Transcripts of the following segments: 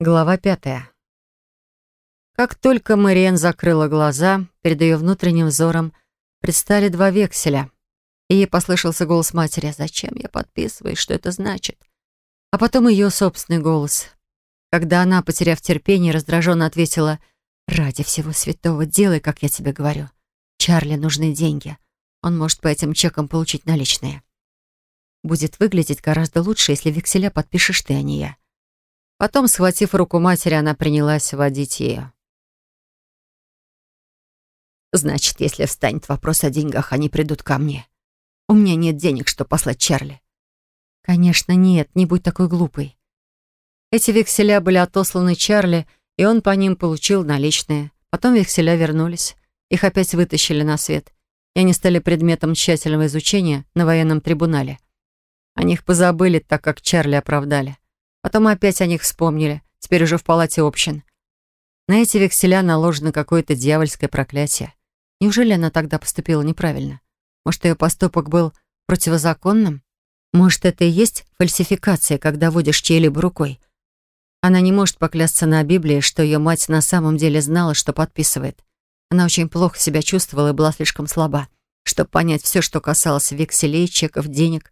Глава пятая. Как только Мэриэн закрыла глаза, перед ее внутренним взором предстали два векселя. И ей послышался голос матери «Зачем я подписываюсь? Что это значит?» А потом ее собственный голос. Когда она, потеряв терпение, раздраженно ответила «Ради всего святого, делай, как я тебе говорю. Чарли нужны деньги. Он может по этим чекам получить наличные. Будет выглядеть гораздо лучше, если векселя подпишешь ты, а не я». Потом, схватив руку матери, она принялась водить ее. «Значит, если встанет вопрос о деньгах, они придут ко мне. У меня нет денег, чтобы послать Чарли». «Конечно, нет, не будь такой глупой». Эти векселя были отосланы Чарли, и он по ним получил наличные. Потом векселя вернулись. Их опять вытащили на свет, и они стали предметом тщательного изучения на военном трибунале. О них позабыли, так как Чарли оправдали. Потом опять о них вспомнили, теперь уже в палате общин. На эти векселя наложено какое-то дьявольское проклятие. Неужели она тогда поступила неправильно? Может, ее поступок был противозаконным? Может, это и есть фальсификация, когда водишь чьей-либо рукой? Она не может поклясться на Библии, что ее мать на самом деле знала, что подписывает. Она очень плохо себя чувствовала и была слишком слаба, чтобы понять все, что касалось векселей, чеков, денег.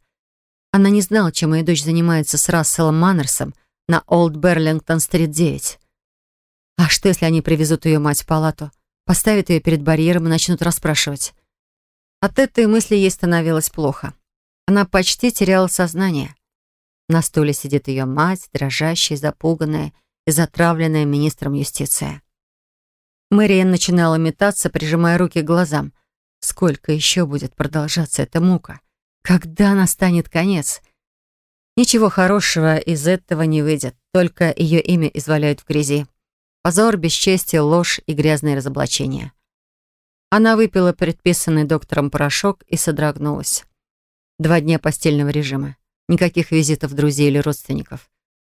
Она не знала, чем ее дочь занимается с Расселом Маннерсом на Олд Берлингтон-стрит 9. А что, если они привезут ее мать в палату, поставят ее перед барьером и начнут расспрашивать? От этой мысли ей становилось плохо. Она почти теряла сознание. На стуле сидит ее мать, дрожащая, запуганная и затравленная министром юстиции. Мэриэн начинала метаться, прижимая руки к глазам. Сколько еще будет продолжаться эта мука? Когда настанет конец? Ничего хорошего из этого не выйдет, только ее имя изваляют в грязи. Позор, бесчестие, ложь и грязные разоблачения. Она выпила предписанный доктором порошок и содрогнулась. Два дня постельного режима. Никаких визитов друзей или родственников.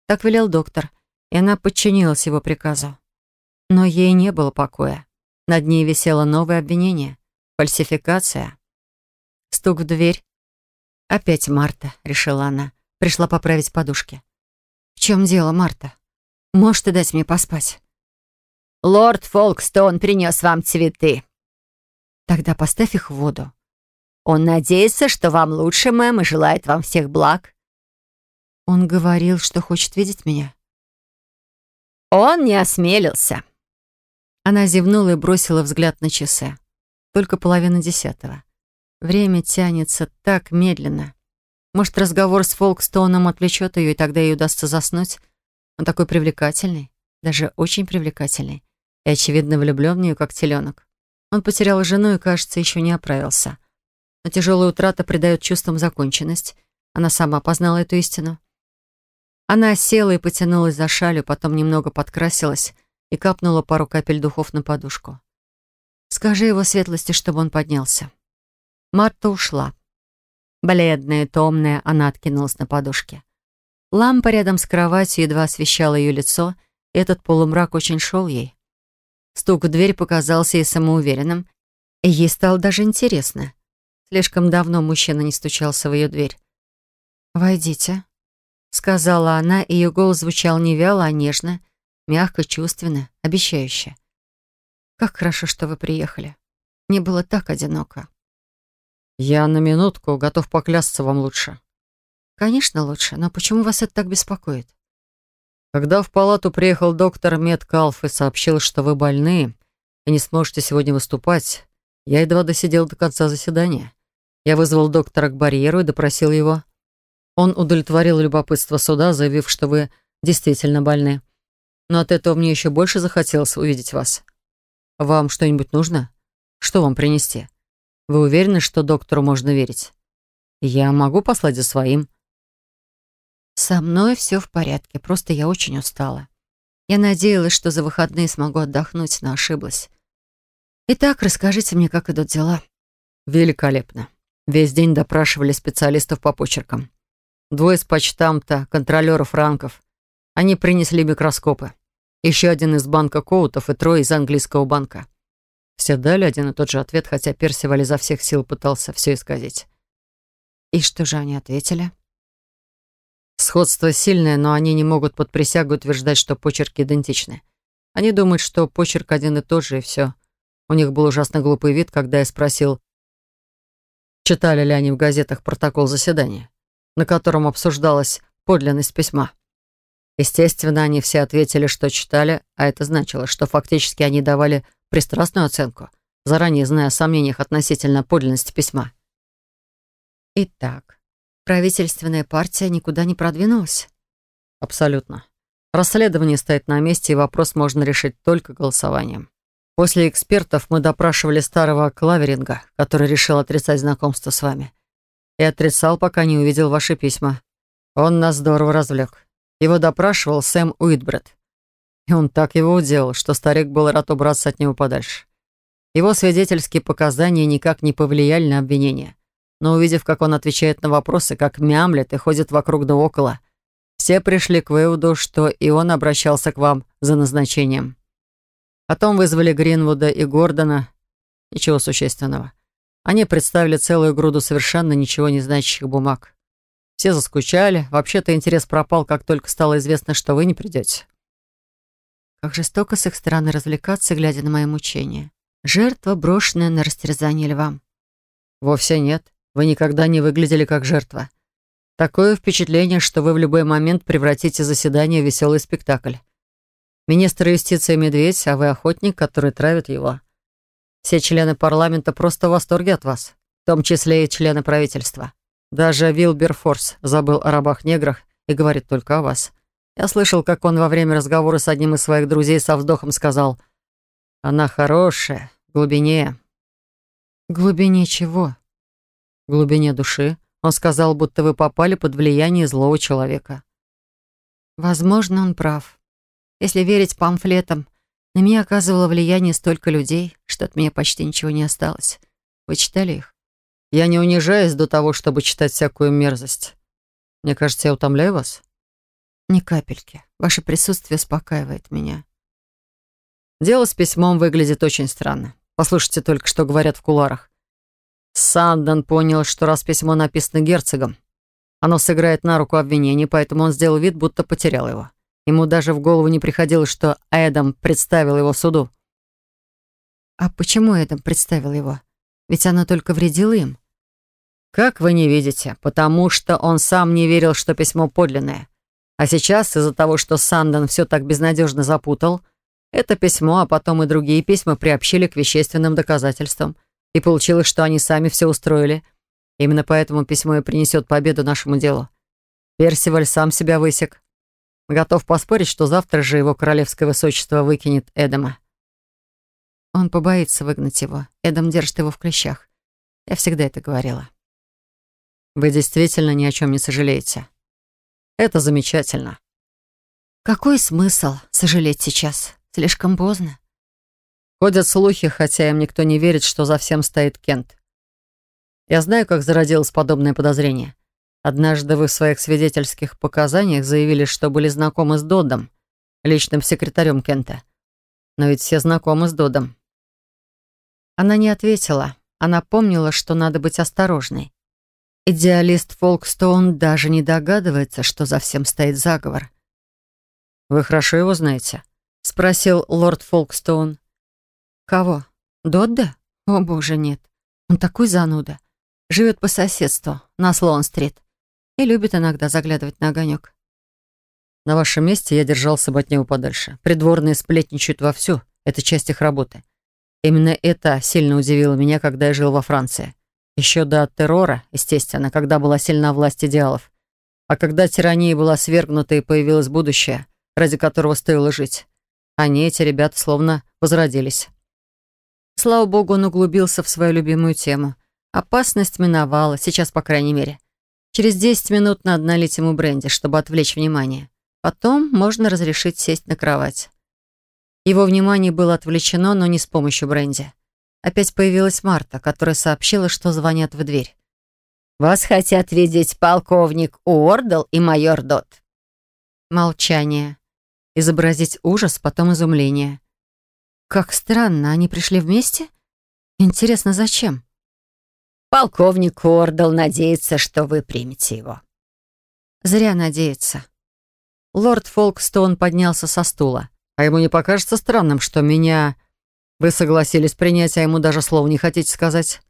Так велел доктор, и она подчинилась его приказу. Но ей не было покоя. Над ней висело новое обвинение. Фальсификация. Стук в дверь. «Опять Марта», — решила она. Пришла поправить подушки. «В чем дело, Марта? Можешь ты дать мне поспать?» «Лорд Фолкстон принес вам цветы». «Тогда поставь их в воду». «Он надеется, что вам лучше, мэм, и желает вам всех благ». «Он говорил, что хочет видеть меня». «Он не осмелился». Она зевнула и бросила взгляд на часы. Только половина десятого. Время тянется так медленно. Может, разговор с Фолкстоуном отвлечет ее, и тогда ей удастся заснуть. Он такой привлекательный, даже очень привлекательный, и, очевидно, влюблен в нее, как теленок. Он потерял жену и, кажется, еще не оправился. Но тяжелая утрата придает чувствам законченность. Она сама познала эту истину. Она села и потянулась за шалью, потом немного подкрасилась и капнула пару капель духов на подушку. «Скажи его светлости, чтобы он поднялся». Марта ушла. Бледная, томная, она откинулась на подушке. Лампа рядом с кроватью едва освещала ее лицо, и этот полумрак очень шел ей. Стук в дверь показался ей самоуверенным, и ей стало даже интересно. Слишком давно мужчина не стучался в ее дверь. «Войдите», — сказала она, и ее голос звучал не вяло, а нежно, мягко, чувственно, обещающе. «Как хорошо, что вы приехали. Мне было так одиноко». «Я на минутку готов поклясться вам лучше». «Конечно лучше, но почему вас это так беспокоит?» «Когда в палату приехал доктор Меткалф и сообщил, что вы больны и не сможете сегодня выступать, я едва досидел до конца заседания. Я вызвал доктора к барьеру и допросил его. Он удовлетворил любопытство суда, заявив, что вы действительно больны. Но от этого мне еще больше захотелось увидеть вас. Вам что-нибудь нужно? Что вам принести?» Вы уверены, что доктору можно верить? Я могу послать за своим. Со мной все в порядке, просто я очень устала. Я надеялась, что за выходные смогу отдохнуть, но ошиблась. Итак, расскажите мне, как идут дела. Великолепно. Весь день допрашивали специалистов по почеркам. Двое из почтамта, контролеров ранков. Они принесли микроскопы. Еще один из банка Коутов и трое из английского банка. Все дали один и тот же ответ, хотя Персиваль изо всех сил пытался все исказить. И что же они ответили? Сходство сильное, но они не могут под присягу утверждать, что почерки идентичны. Они думают, что почерк один и тот же, и все. У них был ужасно глупый вид, когда я спросил, читали ли они в газетах протокол заседания, на котором обсуждалась подлинность письма. Естественно, они все ответили, что читали, а это значило, что фактически они давали пристрастную оценку, заранее зная о сомнениях относительно подлинности письма. Итак, правительственная партия никуда не продвинулась? Абсолютно. Расследование стоит на месте, и вопрос можно решить только голосованием. После экспертов мы допрашивали старого Клаверинга, который решил отрицать знакомство с вами. И отрицал, пока не увидел ваши письма. Он нас здорово развлек. Его допрашивал Сэм Уитбред. И он так его уделал, что старик был рад убраться от него подальше. Его свидетельские показания никак не повлияли на обвинение. Но увидев, как он отвечает на вопросы, как мямлет и ходит вокруг да около, все пришли к выводу, что и он обращался к вам за назначением. Потом вызвали Гринвуда и Гордона. Ничего существенного. Они представили целую груду совершенно ничего не значащих бумаг. Все заскучали. Вообще-то интерес пропал, как только стало известно, что вы не придете. Как жестоко с их стороны развлекаться, глядя на мои мучения. Жертва, брошенная на растерзание львам. Вовсе нет. Вы никогда не выглядели как жертва. Такое впечатление, что вы в любой момент превратите заседание в веселый спектакль. Министр юстиции Медведь, а вы охотник, который травит его. Все члены парламента просто в восторге от вас, в том числе и члены правительства. Даже Вилберфорс забыл о рабах-неграх и говорит только о вас. Я слышал, как он во время разговора с одним из своих друзей со вздохом сказал «Она хорошая, в глубине». В глубине чего? В глубине души. Он сказал, будто вы попали под влияние злого человека. Возможно, он прав. Если верить памфлетам, на меня оказывало влияние столько людей, что от меня почти ничего не осталось. Вы читали их? Я не унижаюсь до того, чтобы читать всякую мерзость. Мне кажется, я утомляю вас? Ни капельки. Ваше присутствие успокаивает меня. Дело с письмом выглядит очень странно. Послушайте только, что говорят в куларах. Санден понял, что раз письмо написано герцогом, оно сыграет на руку обвинений, поэтому он сделал вид, будто потерял его. Ему даже в голову не приходило, что Эдам представил его суду. А почему Эдам представил его? Ведь она только вредила им. Как вы не видите, потому что он сам не верил, что письмо подлинное. А сейчас, из-за того, что Санден все так безнадежно запутал, это письмо, а потом и другие письма приобщили к вещественным доказательствам. И получилось, что они сами все устроили. Именно поэтому письмо и принесет победу нашему делу. Персиваль сам себя высек. Готов поспорить, что завтра же его королевское высочество выкинет Эдема. Он побоится выгнать его. Эдам держит его в клещах. Я всегда это говорила. Вы действительно ни о чем не сожалеете. Это замечательно. Какой смысл сожалеть сейчас? Слишком поздно. Ходят слухи, хотя им никто не верит, что за всем стоит Кент. Я знаю, как зародилось подобное подозрение. Однажды вы в своих свидетельских показаниях заявили, что были знакомы с Додом, личным секретарем Кента. Но ведь все знакомы с Додом. Она не ответила. Она помнила, что надо быть осторожной. Идеалист Фолкстоун даже не догадывается, что за всем стоит заговор. «Вы хорошо его знаете?» — спросил лорд Фолкстоун. «Кого? Додда? О, боже, нет. Он такой зануда. Живет по соседству, на Слоун-стрит. И любит иногда заглядывать на огонек. На вашем месте я держался бы от него подальше. Придворные сплетничают вовсю. Это часть их работы. Именно это сильно удивило меня, когда я жил во Франции. Еще до террора, естественно, когда была сильна власть идеалов. А когда тирания была свергнута и появилось будущее, ради которого стоило жить, они, эти ребята, словно возродились. Слава богу, он углубился в свою любимую тему. Опасность миновала, сейчас, по крайней мере. Через 10 минут надо налить ему бренди, чтобы отвлечь внимание. Потом можно разрешить сесть на кровать. Его внимание было отвлечено, но не с помощью бренди. Опять появилась Марта, которая сообщила, что звонят в дверь. «Вас хотят видеть полковник Уордл и майор Дот». Молчание. Изобразить ужас, потом изумление. Как странно, они пришли вместе? Интересно, зачем? «Полковник Уордл надеется, что вы примете его». Зря надеяться. Лорд Фолкстон поднялся со стула. А ему не покажется странным, что меня... Вы согласились принять, а ему даже слова не хотите сказать?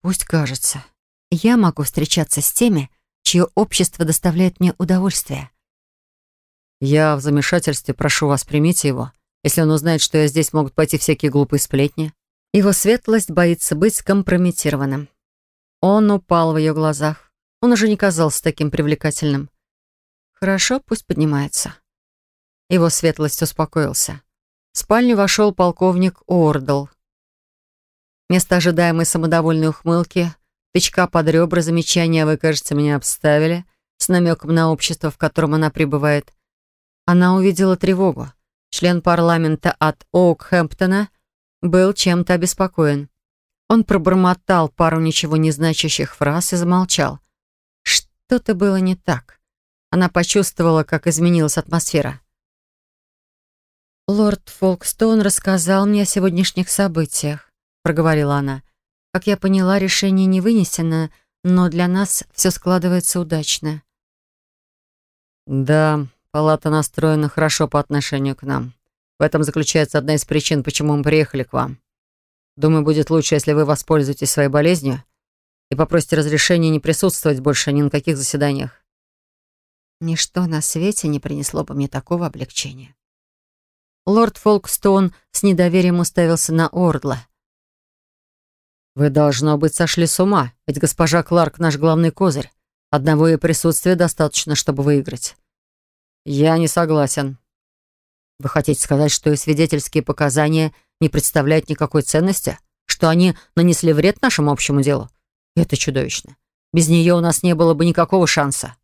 Пусть кажется. Я могу встречаться с теми, чье общество доставляет мне удовольствие. Я в замешательстве, прошу вас, примите его. Если он узнает, что я здесь, могут пойти всякие глупые сплетни. Его светлость боится быть скомпрометированным. Он упал в ее глазах. Он уже не казался таким привлекательным. Хорошо, пусть поднимается. Его светлость успокоился. В спальню вошел полковник Ордл. Вместо ожидаемой самодовольной ухмылки, тычка под ребра, замечания «Вы, кажется, меня обставили», с намеком на общество, в котором она пребывает, она увидела тревогу. Член парламента от Оукхэмптона — был чем-то обеспокоен. Он пробормотал пару ничего не значащих фраз и замолчал. Что-то было не так. Она почувствовала, как изменилась атмосфера. «Лорд Фолкстоун рассказал мне о сегодняшних событиях», — проговорила она. «Как я поняла, решение не вынесено, но для нас все складывается удачно». «Да, палата настроена хорошо по отношению к нам. В этом заключается одна из причин, почему мы приехали к вам. Думаю, будет лучше, если вы воспользуетесь своей болезнью и попросите разрешения не присутствовать больше ни на каких заседаниях. Ничто на свете не принесло бы мне такого облегчения. Лорд Фолкстоун с недоверием уставился на Ордла. «Вы, должно быть, сошли с ума, ведь госпожа Кларк — наш главный козырь. Одного ее присутствия достаточно, чтобы выиграть». «Я не согласен», вы хотите сказать, что и свидетельские показания не представляют никакой ценности? Что они нанесли вред нашему общему делу? Это чудовищно. Без нее у нас не было бы никакого шанса.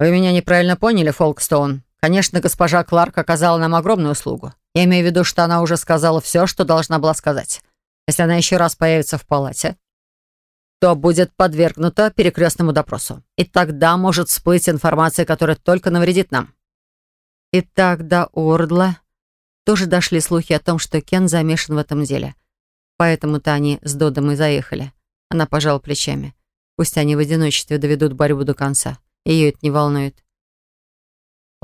Вы меня неправильно поняли, Фолкстоун. Конечно, госпожа Кларк оказала нам огромную услугу. Я имею в виду, что она уже сказала все, что должна была сказать. Если она еще раз появится в палате, то будет подвергнута перекрестному допросу. И тогда может всплыть информация, которая только навредит нам. И до Ордла тоже дошли слухи о том, что Кен замешан в этом деле. Поэтому-то они с Додом и заехали. Она пожала плечами. Пусть они в одиночестве доведут борьбу до конца. Ее это не волнует.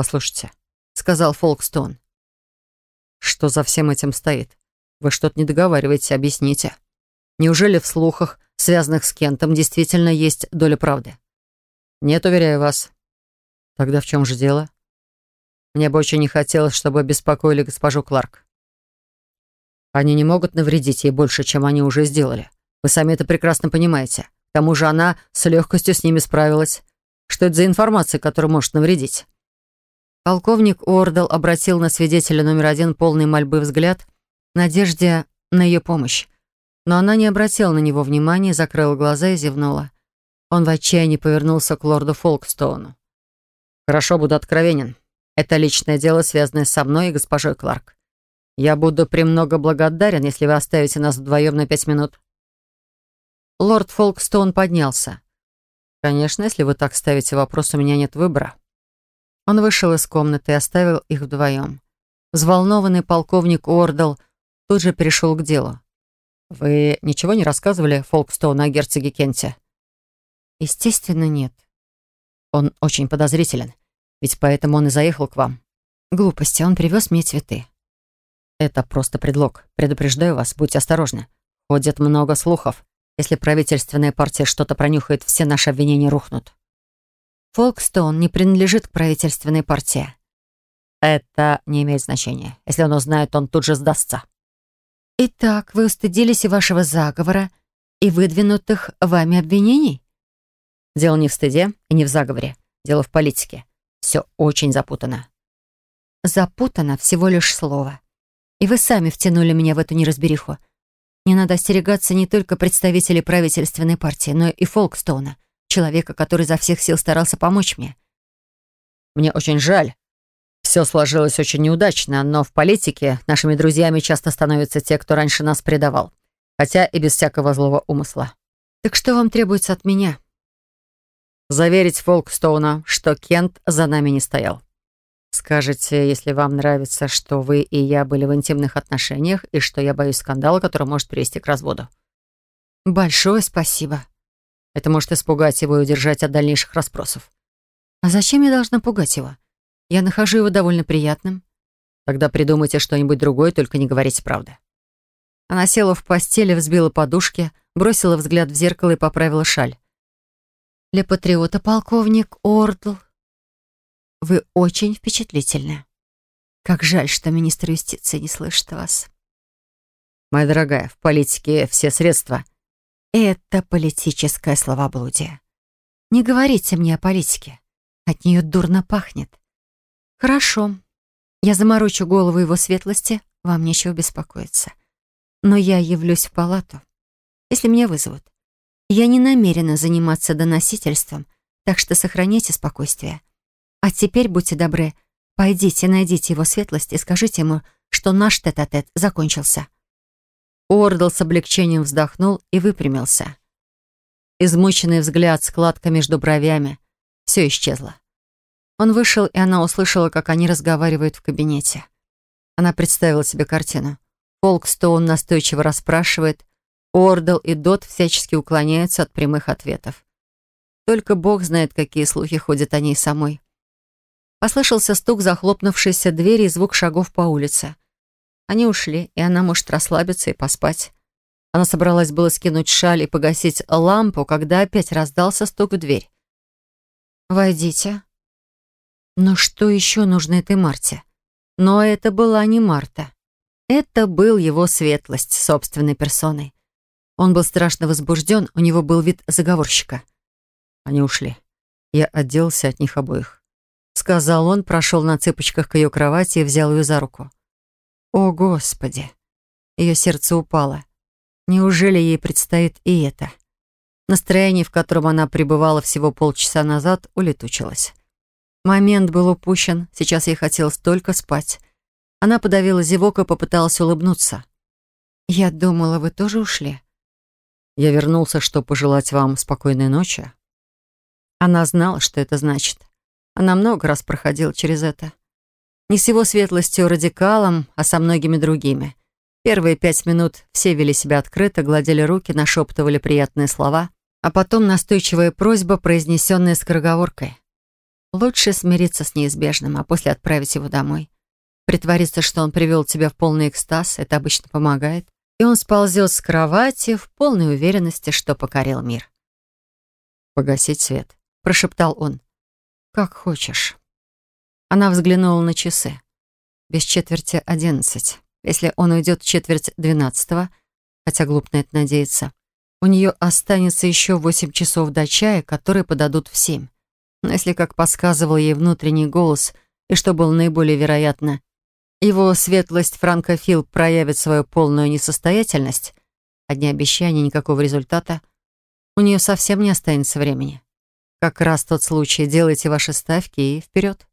«Послушайте», — сказал Фолкстон. «Что за всем этим стоит? Вы что-то не договариваете, объясните. Неужели в слухах, связанных с Кентом, действительно есть доля правды?» «Нет, уверяю вас». «Тогда в чем же дело?» Мне бы очень не хотелось, чтобы беспокоили госпожу Кларк. Они не могут навредить ей больше, чем они уже сделали. Вы сами это прекрасно понимаете. К тому же она с легкостью с ними справилась. Что это за информация, которая может навредить? Полковник Уордл обратил на свидетеля номер один полный мольбы взгляд, надежде на ее помощь. Но она не обратила на него внимания, закрыла глаза и зевнула. Он в отчаянии повернулся к лорду Фолкстоуну. «Хорошо, буду откровенен. Это личное дело, связанное со мной и госпожой Кларк. Я буду премного благодарен, если вы оставите нас вдвоем на пять минут». Лорд Фолкстоун поднялся. «Конечно, если вы так ставите вопрос, у меня нет выбора». Он вышел из комнаты и оставил их вдвоем. Взволнованный полковник Уордл тут же перешел к делу. «Вы ничего не рассказывали Фолкстоуну о герцоге Кенте?» «Естественно, нет. Он очень подозрителен. Ведь поэтому он и заехал к вам. Глупости, он привез мне цветы. Это просто предлог. Предупреждаю вас, будьте осторожны. Ходит много слухов. Если правительственная партия что-то пронюхает, все наши обвинения рухнут. Фолкстоун не принадлежит к правительственной партии. Это не имеет значения. Если он узнает, он тут же сдастся. Итак, вы устыдились и вашего заговора, и выдвинутых вами обвинений? Дело не в стыде и не в заговоре. Дело в политике. Все очень запутано. Запутано всего лишь слово. И вы сами втянули меня в эту неразбериху. Мне надо остерегаться не только представителей правительственной партии, но и Фолкстоуна, человека, который за всех сил старался помочь мне. Мне очень жаль. Все сложилось очень неудачно, но в политике нашими друзьями часто становятся те, кто раньше нас предавал. Хотя и без всякого злого умысла. Так что вам требуется от меня? заверить Фолкстоуна, что Кент за нами не стоял. Скажете, если вам нравится, что вы и я были в интимных отношениях и что я боюсь скандала, который может привести к разводу. Большое спасибо. Это может испугать его и удержать от дальнейших расспросов. А зачем я должна пугать его? Я нахожу его довольно приятным. Тогда придумайте что-нибудь другое, только не говорите правды. Она села в постели, взбила подушки, бросила взгляд в зеркало и поправила шаль. «Для патриота, полковник Ордл, вы очень впечатлительны. Как жаль, что министр юстиции не слышит вас». «Моя дорогая, в политике все средства». «Это политическое словоблудие. Не говорите мне о политике. От нее дурно пахнет. Хорошо. Я заморочу голову его светлости, вам нечего беспокоиться. Но я явлюсь в палату, если меня вызовут. Я не намерена заниматься доносительством, так что сохраняйте спокойствие. А теперь, будьте добры, пойдите, найдите его светлость и скажите ему, что наш тет-а-тет -тет закончился». Уордл с облегчением вздохнул и выпрямился. Измученный взгляд, складка между бровями. Все исчезло. Он вышел, и она услышала, как они разговаривают в кабинете. Она представила себе картину. Фолкстоун настойчиво расспрашивает, Ордл и Дот всячески уклоняются от прямых ответов. Только Бог знает, какие слухи ходят о ней самой. Послышался стук захлопнувшейся двери и звук шагов по улице. Они ушли, и она может расслабиться и поспать. Она собралась было скинуть шаль и погасить лампу, когда опять раздался стук в дверь. «Войдите». Но что еще нужно этой Марте? Но это была не Марта. Это был его светлость собственной персоной. Он был страшно возбужден, у него был вид заговорщика. Они ушли. Я отделался от них обоих. Сказал он, прошел на цыпочках к ее кровати и взял ее за руку. О, Господи! Ее сердце упало. Неужели ей предстоит и это? Настроение, в котором она пребывала всего полчаса назад, улетучилось. Момент был упущен, сейчас ей хотелось только спать. Она подавила зевок и попыталась улыбнуться. «Я думала, вы тоже ушли?» «Я вернулся, чтобы пожелать вам спокойной ночи». Она знала, что это значит. Она много раз проходила через это. Не с его светлостью радикалом, а со многими другими. Первые пять минут все вели себя открыто, гладили руки, нашептывали приятные слова, а потом настойчивая просьба, произнесенная скороговоркой. Лучше смириться с неизбежным, а после отправить его домой. Притвориться, что он привел тебя в полный экстаз, это обычно помогает. И он сползет с кровати в полной уверенности, что покорил мир. «Погасить свет», — прошептал он. «Как хочешь». Она взглянула на часы. Без четверти одиннадцать. Если он уйдет в четверть двенадцатого, хотя глупо на это надеяться, у нее останется еще восемь часов до чая, которые подадут в семь. Но если, как подсказывал ей внутренний голос, и что было наиболее вероятно, его светлость франкофил проявит свою полную несостоятельность, одни обещания, никакого результата, у нее совсем не останется времени. Как раз тот случай, делайте ваши ставки и вперед.